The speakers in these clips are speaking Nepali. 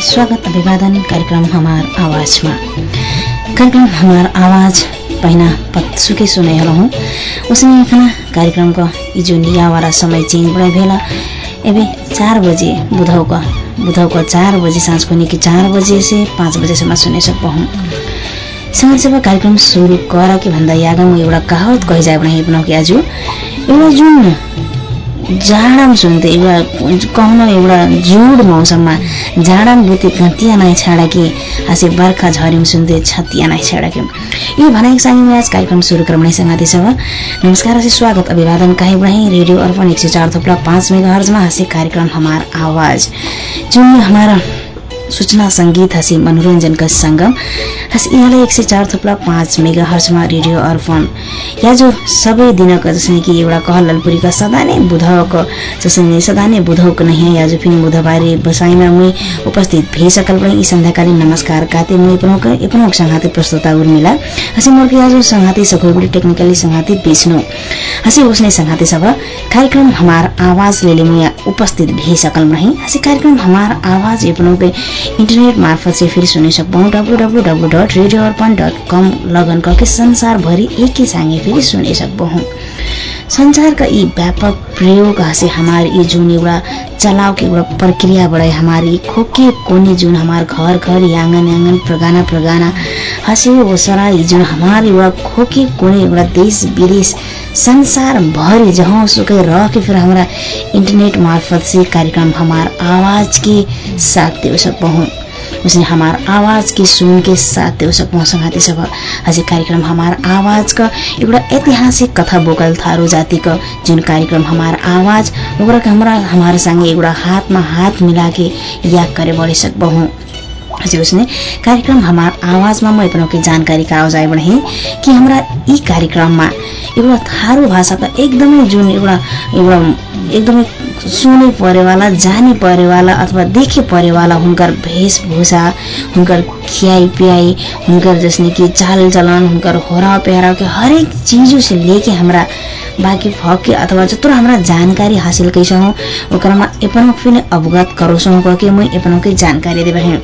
स्वागत अभिवादन कार्यक्रम हमार आवाजमा। कार्यक्रम हमार आवाज पहिना पत्सुकै सुने हूँ। उसने खाना कार्यक्रम का जो नियावाला समय चेंज बड़ा भेला। एबे चार बजे बुधौ का बुधौ का चार बजे साँझको निकी चार बजे से पाँच बजेसम्म सुने सकूँ समाजसेवा कार्यक्रम सुरु गर के भन्दा म एउटा कहावत कहि जाए भने बनाऊ कि आज? एउटा जुन जाडामा सुन्थे एउटा कहन एउटा जुड मौसममा जाडामा बुते घतिया नाइ छाडा कि हाँसे बर्खा झऱ्यौँ सुन्थे छतिया नाइ छाडा कि यो भनाइ साङ्गी आज कार्यक्रम सुरु क्रमणे सङ्गाते सब नमस्कार से स्वागत अभिवादन काहीँ बढाइ रेडियो अर्पण एक सय चार थोप्ला पाँच मेगा हर्जमा हाँसे कार्यक्रम हमार आवाज। जुन हमारा सूचना सङ्गीत हँसी मनोरञ्जनका सङ्गम हँस यहाँलाई एक सय चार थुप्ला पाँच मेगा हर्चमा रेडियो अर्पण। या जो सबै दिनको जसले कि एउटा कह ललपुरीका सदा नै बुधको जसले सदा नै बुधको नै या जो फिर बुधबारे बसाइमा मुई उपस्थित भइ सकल पनि यी सन्ध्याकालीन नमस्कार काते मुई प्रमुख प्रमुख संघाती प्रस्तुता उर्मिला हँसी मोर्के आज संघाती सखोगुडी टेक्निकली संघाती विष्णु हँसी उसने संघाती सब कार्यक्रम हमार आवाज लेले मुया उपस्थित भइ सकल नहीं हँसी कार्यक्रम हमार आवाज प्रमुख इन्टरनेट मार्फत चाहिँ फेरि सुनि सकौँ W W W dot radio Arpan dot com लगन करके संसारभरि एकै साङ्गे फेरि सुनि सकौँ संसारका यी व्यापक प्रयोग हसे हमार ये जुन एउटा चलाव के एउटा प्रक्रिया बड़े हमारी खोके कोने जुन हमार घर घर आँगन आँगन प्रगाना प्रगाना हसे वो सरा जुन हमार एउटा खोके कोने एउटा देश विदेश संसार भरि जहाँ सुकै रह के फिर हमारा इंटरनेट मार्फत से कार्यक्रम हमार आवाज के साथ दे सकूँ उसने हमार आवाज के सुन के साथ दे सकूँ संगाती सब। हजुर कार्यक्रम हमार आवाज का एउटा ऐतिहासिक कथा बोकल थारू जातिको जुन कार्यक्रम हमार आवाज ओकरा हमरा हमारे संगे एउटा हातमा हात मिला के याद करे बढ़ सकबहूँ उसने कार्यक्रम हमार आवाजमा म अपनों की जानकारी का आवाज बढे कि हमरा यी कार्यक्रममा एउटा थारू भाषाका एकदमै जुन एउटा एउटा एकदमै सुने परेवाला जाने परेवाला अथवा देखे परेवाला हुनकर वेशभूषा हुनकर खियाई पियाई हुनकर जसने कि चाल चलन हुनकर होरा पेहराव के हरेक चीजों लेके हमरा बाँकी फके अथवा जत्रो हाम्रा जानकारी हासिल कैसौँ ओकरामा एपनों फिर अवगत करोसौँ करके मैं एपनों की जानकारी देवे हैं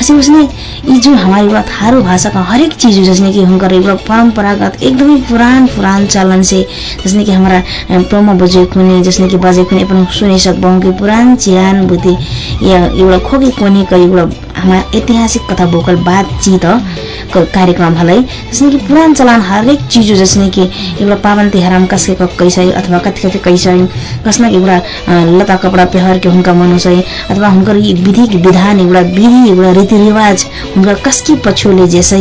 हसी उसने जो हमारी एउटा थारू भाषा का हरेक चीज जसने कि हुनकर एउटा परम्परागत एकदमै पुरान पुरान चलन से जसने कि हमारा प्रोमो बजे खुने जसने कि बजे खुने अपन सुनि कि पुरान चिरान बुद्धि या एउटा खोकी कोनेको एउटा हमारा ऐतिहासिक कथा बोकल बातचित कार्यक्रमहरूलाई जसने कि पुरान चलान हरेक चिज जसने कि एउटा पावन तिहारमा कसके कैसै अथवा कति कति कैसै कसमा एउटा लता कपडा पेहर के हुनका अथवा हुनकर विधि विधान एउटा विधि एउटा रीतिरिवाज हुनकर कसकी पछ्यौले जैसै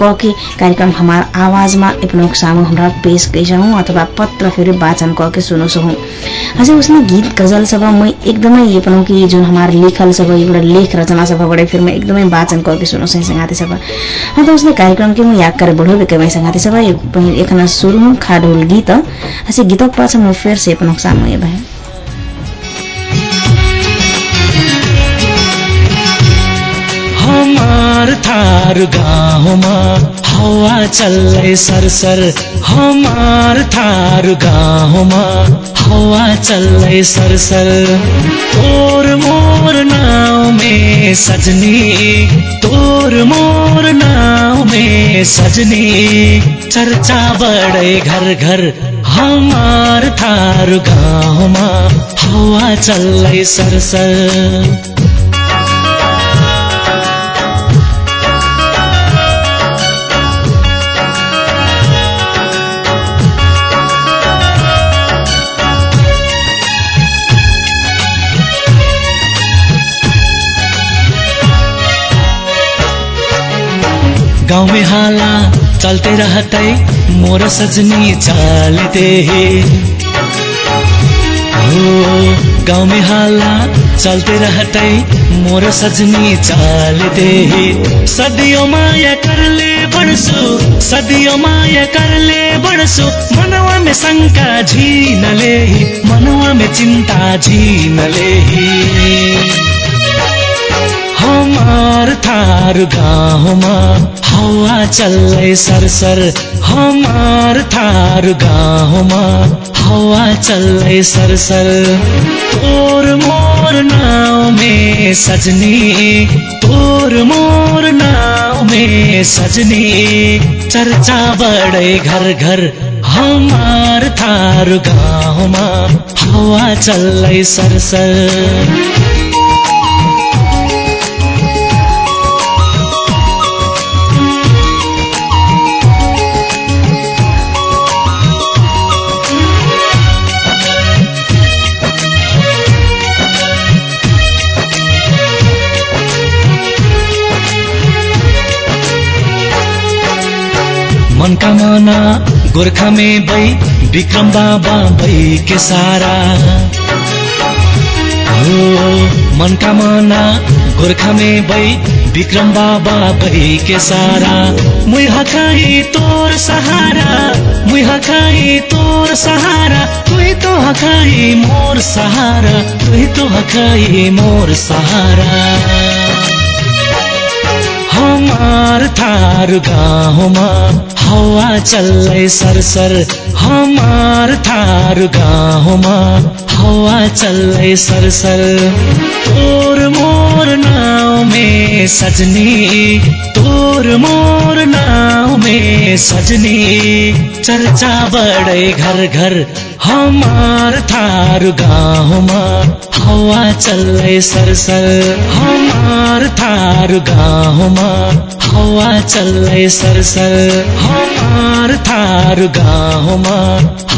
कके कार्यक्रम हमार आवाजमा अपनों सामु हमरा पेश कैसौँ अथवा पत्र फेरि वाचन कके सुनौछौँ हजुर उसने गीत गजल सब म एकदमै अपनों कि जुन हमार लेखल सब एउटा लेख रचना सब बड़े फिर मैं एकदमै वाचन करके सुनो सही संगाते सब हाँ तो उसने कार्यक्रम के मैं याद करे बढ़ो बेके मैं संगाते सब एक शुरू हूँ खाडोल गीत। ऐसे गीतों के पास मैं फिर से अपनों सामने ये भाई हमार थार गाउँमा हवा चल्लै सरसर हमार थार गाउँमा हवा चल्लै सरसर। तोर मोर नाव में सजनी तोर मोर नाव में सजनी। चर्चा बड़े घर घर हमार थार गाउँमा हवा चल्लै सरसर। गाँव में हाला चलते रहते मोर सजनी चालते हो। गाँव में हाला चलते रहते मोर सजनी चालते सदियों माया कर ले बड़सो सदियों माया कर ले मनवा में शंका झीन ले मनवा में चिंता झीन ले हमार थारू गाउँमा हवा चल्लै सरसर हमार थारू हवा चल्लै सरसर तोर मोर नाव में सजनी, तोर मोर नाव में सजनी, चर्चा बड़े घर घर हमार थारू हवा चल्लै सरसर मनकामना गोर्खा में बै विक्रम बाबा बै के सारा। हो मनकामना गोर्खा में बै विक्रम बाबा बै के सारा। मुई हखाई तोर सहारा मुई हखाई तोर सहारा तुई तो हखाई मोर सहारा तुई तो हखाई मोर सहारा। हमार थारू गाउँमा हवा चल्लै सरसर हमार थारू हवा चल्लै सरसर। तोर मोर नाव में सजनी, तोर मोर नाव में सजनी। चर्चा बड़े घर घर हमार थारू गाउँमा हवा चल्लै सरसर। हमार थारू हवा चल्लै सरसर। हमार थारू गाउँमा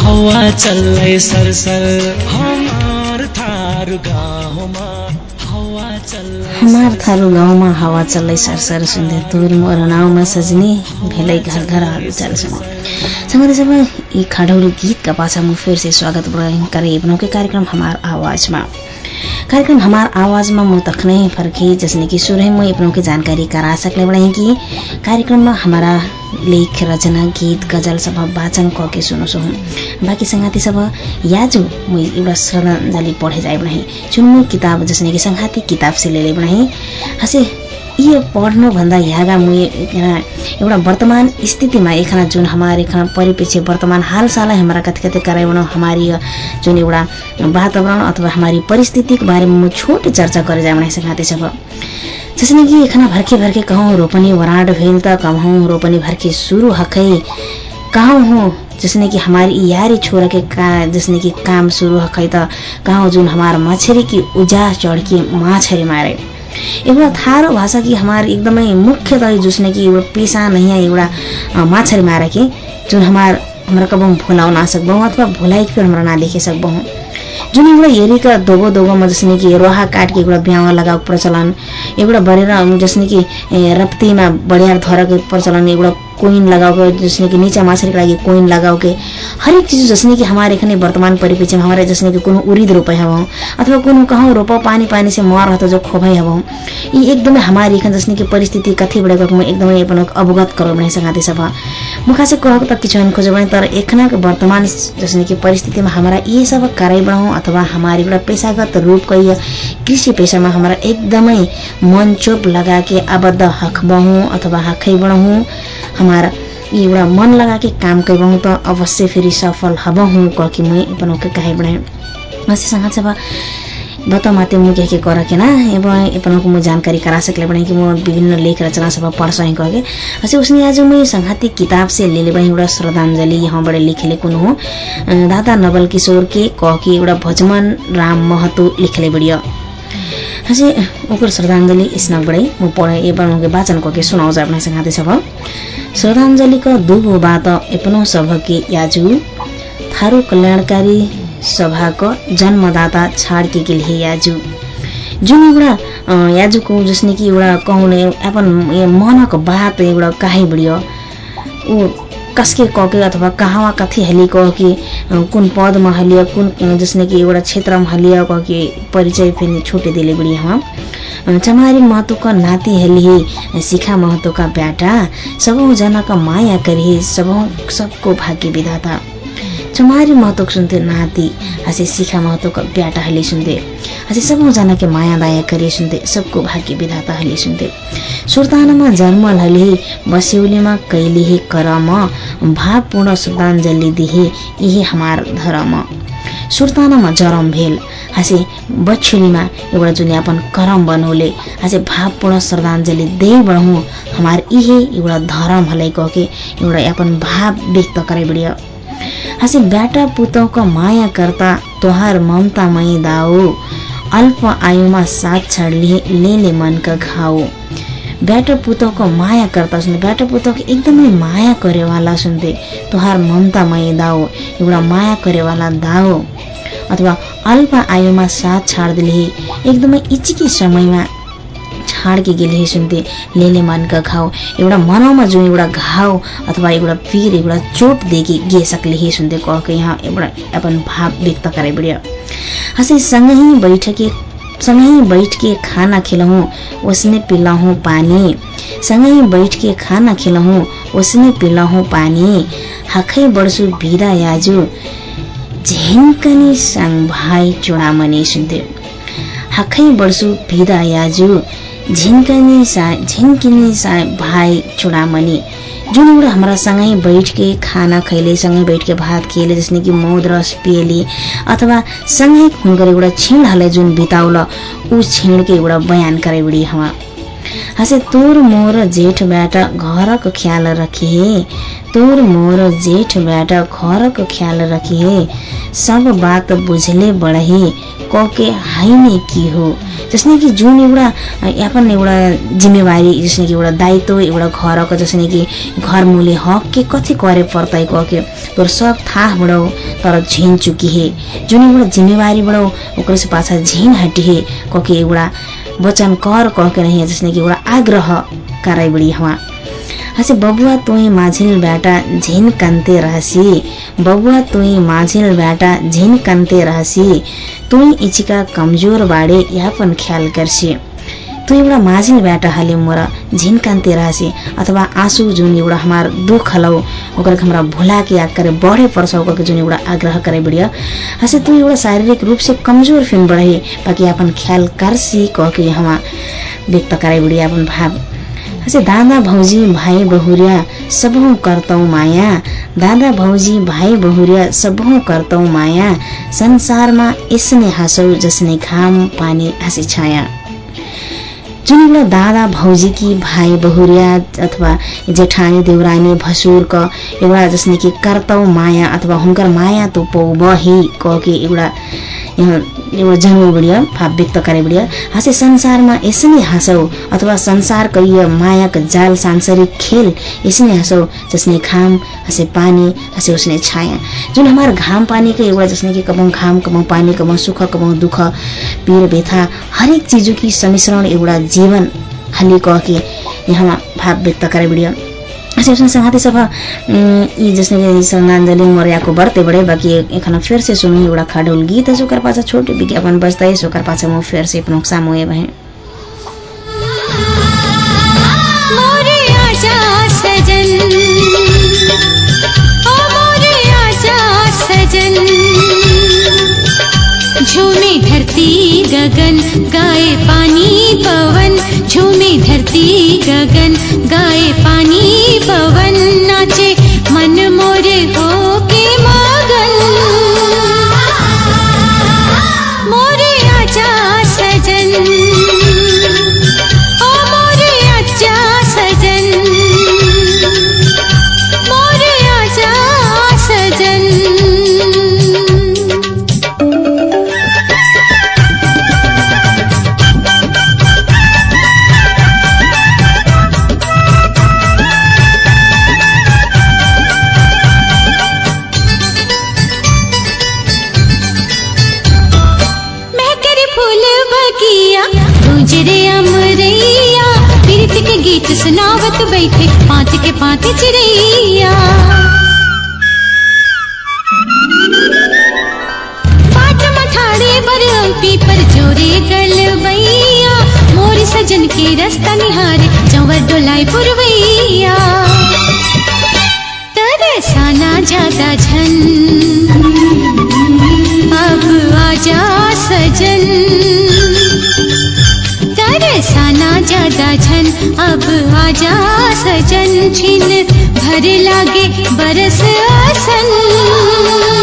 हवा चल्लै सरसर हमार थारू हवा चल्लै हमार थारू गाउँमा हावा चल्लै सरसर सुन्दै तोर मोर नाउँमा सजनी, भेलै घर घर हाल चल संगत सब ये खड़ौली गीत का पाछा मुझ फिर से स्वागत करे अपनों के कार्यक्रम हमार आवाज़ में। कार्यक्रम हमार आवाज़ में तखने फर्के, जसने कि सुरह में अपनों की जानकारी करा सकले बड़े कि कार्यक्रम में हमारा लेख रचना गीत गजल सब वाचन क के सुनो सुन बाँकी संगाती सब याजु मुई एउटा श्रद्धांजलि पढे बढाएँ जुन मुई किताब जसने कि संघाती किताब से ले हसे ये पढ्नुभन्दा यागा मुई एउटा वर्तमान स्थितिमा एखना जुन हमारे एखना परिप्रेक्ष्य वर्तमान हालसाल हमारा कति कति कराइबन हमारी जुन एउटा वातावरण अथवा हमारी परिस्थिति के बारे में छोटी चर्चा करे जाए बना संगाती सब जसने कि एखना भर्खे भर्खे कहूँ रोपनी वराड भेल त कहूँ रोपनी भर्खे शुरू हकै। कहाँ हो? जसने कि हमारी यारी छोरा के का जसने कि काम शुरू हकै त कहाँ जुन हमार मछरी की उजा चढ़ के माछरी मारे। एउटा थारो भाषा कि हमार एकदमै मुख्यतः जसने कि एउटा पेसा है एउटा माछरी मारे के जुन हमार हमरा कब भुलाउ ना अथवा भुलाई फिर हमरा ना जुन एउटा हेरीका दोगो दोगोमा जसने कि रोहा काट के एउटा ब्यावा लगाएको प्रचलन एउटा बढेर जसने कि रप्तीमा बढियार धरको प्रचलन एउटा कोइन लगाओगे जिसने कि नीचा माछरी के लागि कोइन लगाओगे हरेक चीज जसने कि हमारे एखने वर्तमान परिप्रेक्ष्य में हमारे जसने कि कोनो उरिद रोपे हबौ अथवा कोनो कहूँ रोपो पानी पानी से मर हतो जो खोबै हबौ यी एकदमै हमारे एखन जसने कि परिस्थिति कथी बड़े गएको एकदमै अपन अवगत करो भने संगाते सब मुखा से कहक त किछु खोजो भने तर एखना के वर्तमान जसने कि परिस्थितिमा हमारा ये सब कराइ बढ़ाउँ अथवा हमारे एउटा पेशागत रूप कहिए कृषि पेशामा हमारा एकदमै मन चोप लगा के आबद्ध हकबहूँ अथवा हखै बढ़ाउँ हमारा एउटा मन लगा काम करबहूँ त अवश्य फेरि सफल हबहूँ कह कि मैं अपन के कहे बढ़ाए हसी संगत सब बता माते मुझे के कर के ना एवं अपन को मुझे जानकारी करा सकले बने कि मैं विभिन्न लेख रचना सब पढ़ सही कह के। हसी उसने आज मैं संघाती किताब से ले ले बनी एउटा श्रद्धांजलि यहाँ बड़े लिखले कुन हो। दादा नवल किशोर के कह कि एउटा भजमन राम महतो लिखले बढ़िया। हसी ओकर श्रद्धांजलि स्नक बड़े म पढ़े एवं के वाचन करके सुनाओ जा अपने संघाते सब श्रद्धांजलि का दुगो बात एपनो सबके याजु थारू कल्याणकारी सभाको जन्मदाता छाड के लिए याजु। जुन एउटा याजुको जसने कि एउटा कहने अपन मनको बात एउटा काहे बढियो ऊ कसके कके अथवा कहाँ कथी कह कि कुन पदमा हलिया कुन जसने कि एउटा क्षेत्रमा हलिया कि परिचय फेरि छुटे दिले बढी हम चमारी महतोका नाति हेली शिखा महतोका ब्याटा सबौ जनाका माया करी सबौ सबको भाग्य विधाता। चमारी महतोक सुन्थे नाति हसे शिखा महतोक ब्याटा हले सुन्थे हसे सबैजना के माया दाया करे सुन्थे सबको भाग्य विधाता हले सुन्थे सुल्तानमा जन्म हले बस्यौलीमा कैलिहे करम भावपूर्ण श्रद्धाञ्जली दिहे यही हमार धर्म। सुल्तानमा जरम भेल हाँसे बछुलीमा एउटा जुन अपन करम बनौले हाँसे भावपूर्ण श्रद्धाञ्जली दे बढौँ हमार इहे एउटा धर्म हलै कहके एउटा अपन भाव व्यक्त करे बिडियो हाँसे ब्याटा पुतौको माया कर्ता तोहार ममतामय दाऊ अल्प आयुमा साथ छाड लेले मनका घाउ ब्याटा पुतौको माया कर्ता सुन्थे ब्याटा पुतौको एकदमै माया करेवाला सुन्थे तोहार ममतामय दाऊ एउटा माया करेवाला दाऊ अथवा अल्प आयुमा साथ छाड्दिले एकदमै इचिकी समयमा छाड्के गेले सुन्थे लेले मनका घाउ। एउटा मनाउमा जो एउटा घाउ अथवा एउटा पीर एउटा चोट देखि गे सकले सुन्थे कहके यहाँ एउटा अपन भाव व्यक्त करे बढियो। हँसे सँगै बैठके सँगै बैठ के खाना खिलाऊँ उसने पिलाऊँ पानी। सँगै बैठ के खाना खिलाऊँ उसने पिलाऊँ पानी। हखै बढ्छु भिरा याजु झिन्कनी साङ भाइ चुडामनी सुन्थ्यो हाखै बढ्छु भिदा याजु झिन्कनी सा झिन्किनी सा भाइ चुडामनी जुन एउटा हाम्रा सँगै बैठ के खाना खैले सँगै बैठ के भात खेले जसने कि मौद रस पिएली अथवा सँगै हुनकर एउटा छिँडहरूलाई जुन बिताउल ऊ छिँडके एउटा बयान करे बिडी हवा। हसे तोर मोर जेठबाट घरको ख्याल रखिए तोर मोर जेठबाट घरको ख्याल रखिए सब बात बुझले बढे कके हाइने के हो? जसने कि जुन एउटा अपन एउटा जिम्मेवारी जसने कि एउटा दायित्व एउटा घरको जसने कि घर मुले हक के कति करे पर्तै कके? तोर सब थाह तर झिन चुकिहे। जुन एउटा जिम्मेवारी बढौ पाछा झिन हटिहे। कके एउटा वचन कर कहके रहिए जसने कि एउटा आग्रह कराइ बढी हवा हसे बबुआ तुई माझिल ब्याटा झिन कान्ते रहसी। बबुआ तुई माझिल ब्याटा झिन कान्ते रहसी। तुई इचिका कमजोर बाडे यापन ख्याल गर्सी तु एउटा माझिल ब्याटा हाले मोर झिन कान्ते रहसी अथवा आँसु जुन एउटा हमार दुख हलौ ओकर हमरा भुला के याद करे बढे पर्छ ओकर जुन एउटा आग्रह करे बढिया हसे तु एउटा शारीरिक रूप से कमजोर फिन बढ़े बाकी अपन ख्याल करसी कह के व्यक्त करे बढिया अपन भाव। हसे दादा भौजी भाइ बहुरिया सबहु करतौ माया। दादा भौजी भाइ बहुरिया सबहु करतौ माया। संसारमा यसने हाँसौ जसने घाम पानी हाँसी छाया। एउटा दादा भौजी कि भाइ बहुरिया अथवा जेठानी देउरानी भसुरको एउटा जसने कि कर्तौ माया अथवा हुनकर माया तो पौ बही कह एउटा भाव व्यक्त बढियो। हाँसे संसारमा यसै नै हाँसौ अथवा संसारको यो मायाको जाल सांसारिक खेल यसै नै हाँसौ जसने घाम हसे पानी हसे उसने छाया। जुन हाम्रो घाम पानीको एउटा जसने कि कमाउँ घाम कमाउँ पानी कमाउँ सुख कमाउँ दुःख पीर व्यथा हरेक चिजो कि सम्मिश्रण एउटा जीवन हाली कह के यहाँ भाव व्यक्त करे बढियो सेशन संघाती सभा यी जसने श्रद्धांजलि मोरियाको बढ्दै बढे बाँकी एखन फिर से सुनू एउटा खाडोल गीत सोकर पाछा छोटो विज्ञापन बजदै सोकर पाछा म फिर से अपनो सामु भए झूमे धरती गगन गाए पानी पवन। झूमे धरती गगन गाए पानी पवन। गीत सुनावत बैठे पाँच के पाँच चिड़ैया। मठाड़े पर जोरे मोर सजन के रास्ता निहारे चंवर डोलाई पुरवैया। तरसाना ज़्यादा झन। अब आजा सजन। पैसा ना ज्यादा झन अब आजा सजन छिन। भर लागे बरस आसन।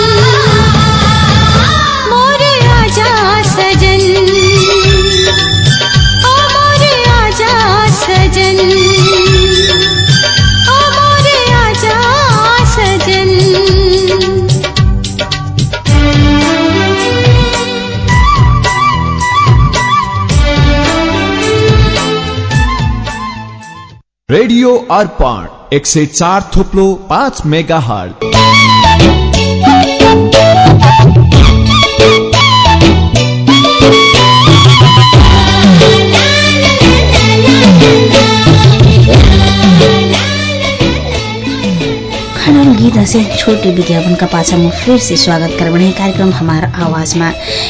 रेडियो अर्पण एक सौ चार थोप्लो पाँच मेगा हट खनन गीत हसे। छोटे विज्ञापन का पाछा म फिर स्वागत कर कार्यक्रम हमार आवाजमा।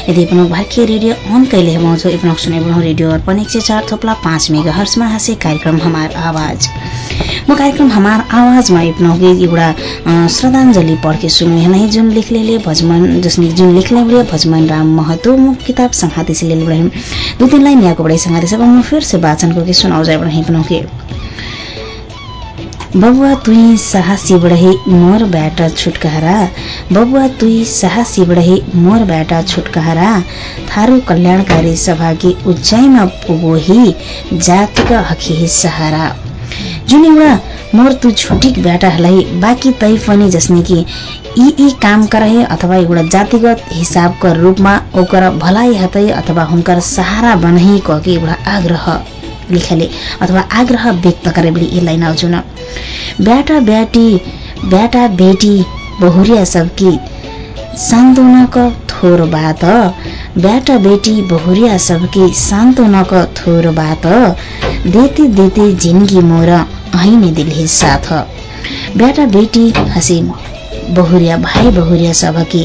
यदि अपनो भारतीय रेडियो अन कैले जो अपनो सुने रेडियो अर्पण एक सय चार थोप्ला पाँच मेगा हर्समा हसे कार्यक्रम हमार आवाज। म कार्यक्रम हमार आवाजमा अपनो के एउटा श्रद्धाञ्जली पढ के सुनु है जुन लिखले भजमन जसने जुन बड़े भजमन राम महतो म किताब संघाती से ले बड़े दो तीन लाइन संघाती सब म फिर से वाचन करके सुनाओ जाए के बबुआ तुई साहसी बढे मोर ब्याटा छुटकारा। बबुआ तुई साहसी बढे मोर ब्याटा छुटकारा। थारू कल्याणकारी सभाकी उचाइमा पुगोही जातका हकी सहारा। जुन एउटा मोर तु छुटिक ब्याटाहरूलाई बाँकी तै पनि जसने कि यी यी काम करहे अथवा एउटा जातिगत हिसाबका रूपमा ओकर भलाइ हतै अथवा हुनकर सहारा बनही कहके एउटा आग्रह। लेखले अथवा आग्रह व्यक्त करे बड़ी ये लाइन आउँछु न ब्याटा ब्याटी ब्याटा बेटी बहुरिया सबकी सान्त्वनाको थोर बात ब्याटा बेटी बहुरिया सबकी सान्त्वनाको थोर बात देते देते जिन्दगी मोर अहिने दिल साथ। ब्याटा बेटी हसी बहुरिया भाइ बहुरिया सबकी।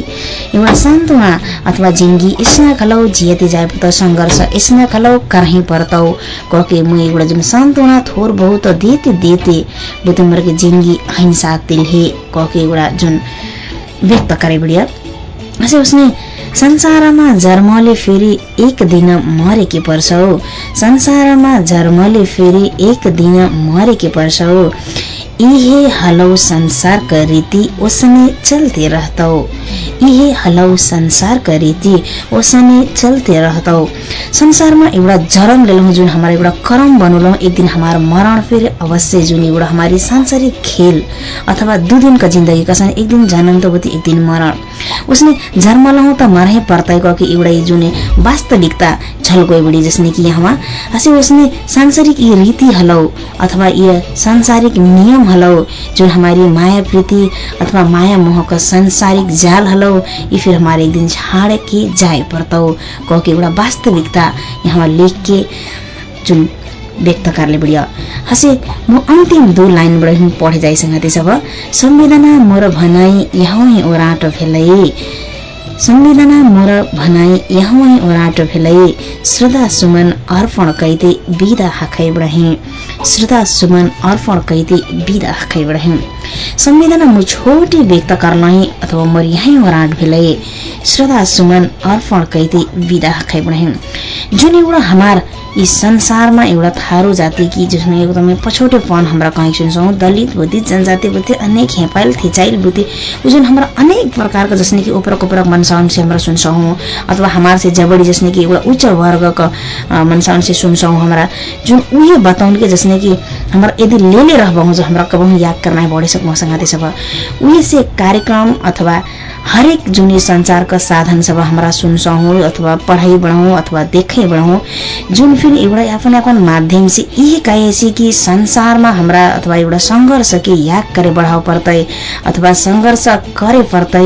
एउटा सान्त्वना अथवा जिन्दगी इसना खलौ जियते जाए त सङ्घर्ष इसना खलौ करही पर्तौ। कके म एउटा जुन सान्त्वना थोर बहुत देते देते बुतमर के जिन्दगी अहिंसा तिल्हे कके एउटा जुन व्यक्त करे बढिया अझै उसले संसारमा जन्मले फेरि एक दिन मरेकी पर्छौ संसारमा जन्मले फेरि एक दिन मरेकी पर्छौ इहे हलौ संसारका रीति ओसने चलते रहतौ। इहे हलौ संसारका रीति ओसने चलते रहतौ। संसारमा एउटा जरम लेलौँ जुन हमारा एउटा करम बनौलौँ एक दिन हमारा मरण फेरि अवश्य जुन एउटा हमारी सांसारिक खेल अथवा दू दिन का जिन्दगी कसन एक दिन जन्म त एक दिन मरण। उसने जन्मलौँ त मरहे पर्तै कि एउटा जुन वास्तविकता झलको बड़ी जसने कि यहाँ हसे उसने सांसारिक ये रीति हलौ अथवा ये सांसारिक नियम हलौ जुन हमारी माया प्रीति अथवा माया मोह का सांसारिक जाल हलौ ये फिर हमारे एक दिन झाड़ के जाए पर्तौ कह के एउटा वास्तविकता यहाँ लेख के जुन व्यक्त करले बढिया। हसे म अन्तिम दो लाइनबाट हम पढे जाइसँग त्यसब संवेदना मोर भनाइ यहाँ ओराट भेलै संवेदना मोर भनाइ यहाँ ओराट भेलै। श्रद्धा सुमन अर्पण कैते बिदा हाखै बढे श्रद्धा सुमन अर्पण कैते बिदा हाखै बढे संवेदना मु छोटी व्यक्त करलाई अथवा मोर यहीँ ओराट भेलै। श्रद्धा सुमन अर्पण कैते बिदा हाखै बढे जुन एउटा हमार यी संसारमा एउटा थारू जाति कि जसमा एकदमै पछौटेपन हाम्रा कहीँ सुन्छौँ दलित बुद्धि जनजाति बुद्धि अनेक हेपाइल थिचाइल बुद्धि जुन हाम्रा अनेक प्रकारको जसने कि उपरक उपरक मनसाउन से हमरा सुन्छौँ अथवा हमार से जबड़ी जसने कि एउटा उच्च वर्गको मनसाउन से सुन्छौँ हमरा। जुन उहे बताउन के जसने कि हमरा यदि लेले रहबहु जो हमरा कबहु याद करना है बढे सकबहु संगाते सब उहे से कार्यक्रम अथवा हरेक जुन ये संचारका साधन सब हमरा सुन्छौँ अथवा पढाइ बढ़ौँ अथवा देखै बढ़ौँ जुन फिर एउटा आफ्नो आफ्नो माध्यम से यही कहेसी कि संसारमा हमरा अथवा एउटा सङ्घर्ष के याद करे बढ़ाउ पर्तै अथवा सङ्घर्ष करे पर्तै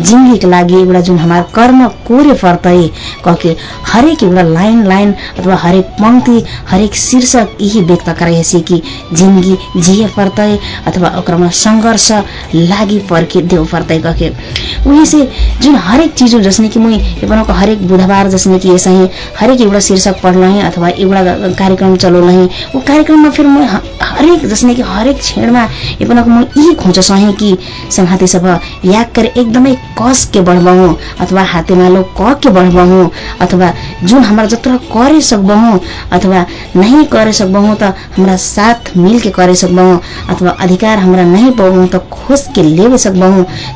जिन्दगीको लागि एउटा जुन हाम्रो कर्म कोरे पर्तै कके हरेक एउटा लाइन लाइन अथवा हरेक पंक्ति हरेक शीर्षक यही व्यक्त कराएसी कि जिन्दगी जिए पर्तै अथवा ओकरामा सङ्घर्ष लागि पर्के देव पर्तै कके वहीं से जुन हरेक चीज जसने कि मुई एपनको हरेक बुधबार जसने कि ही हरेक एउटा शीर्षक पढल हैं अथवा एउटा कार्यक्रम चलाउल हैं वो कार्यक्रममा फिर म हरेक जसने कि हरेक क्षणमा एपनको म यी खोज सहेँ कि संघाती सब याद करे एकदमै कस के बढ़बहु अथवा हातेमालो क के बढ़बहु अथवा जुन हमारा जत्र करे सकबहु अथवा नहीं करे सकबहु त हमरा साथ मिल के करे सकबहु अथवा अधिकार हमरा नहीं पाबहु त खोज के लेवे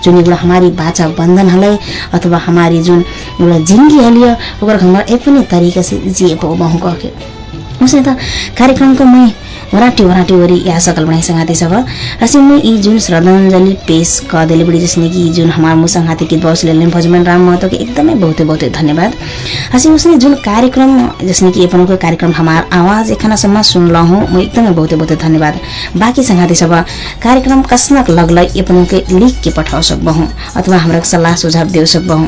जुन एउटा हमारी बंधन हलै अथवा हमारी जुन एउटा जिंदगी हलियो ओकर हमरा अपने तरीका से जिए पाबहु कहके उसले त कार्यक्रमको मै वराटी वराटी वरी या सकल बनाई संगाती सब हसी में ई जुन श्रद्धांजलि पेश क देले बड़ी जिसने की जुन हमार मु संगाती की बॉस ले भजमन राम महतो के एकदमै बहुते बहुते धन्यवाद. हसी उसने जुन कार्यक्रम जिसने की अपन को कार्यक्रम हमार आवाज एखनासम्म सुन हूँ म एकदमै बहुते बहुते धन्यवाद. बाँकी संगाती सब कार्यक्रम कसनक लगल अपन के लिख के पठाउ सकबहु अथवा हमरा सल्लाह सुझाव दे सकबहु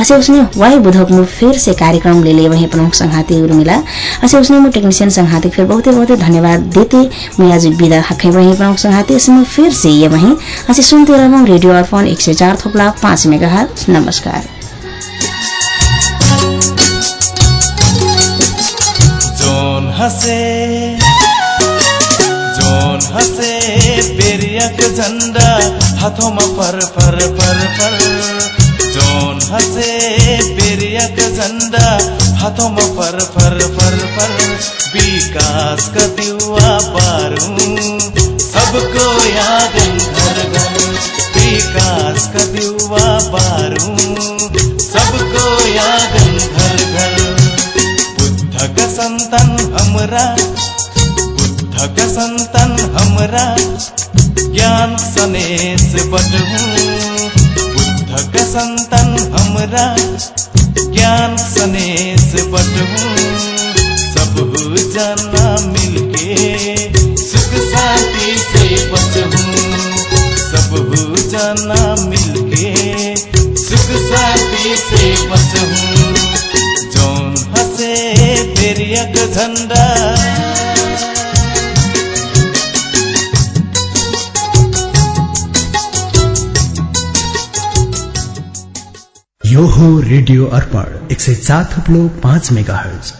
हसी उसने वाई बुधक मु फिर से कार्यक्रम ले ले संघाती उर्मिला. हसी उसने मु टेक्नीशियन संघाती फिर बहुते बहुते धन्यवाद मैं आज संघाती इसमें फिर से ये वहीं रेडियो अर्पण एक सौ चार थोपला पांच मेगा नमस्कार। जोन हसे जोन हसे जोन हसे बेरियक झंडा हाथों में फर फर फर फर। विकास का दिवा पारू सबको याद घर घर। विकास का दिवा पारू सबको याद घर घर। बुद्ध का संतन हमरा। बुद्ध का संतन हमरा। ज्ञान सनेस का संतन हमरा ज्ञान सनेस बटहूँ। सब जना मिलके सुख शांति से बचहूँ सब जना मिलके सुख शांति से बचहूँ जौन हसे बेरियक झंडा यो हो रेडियो अर्पण एक सय चार थुप्लो पाँच मेगा हर्ज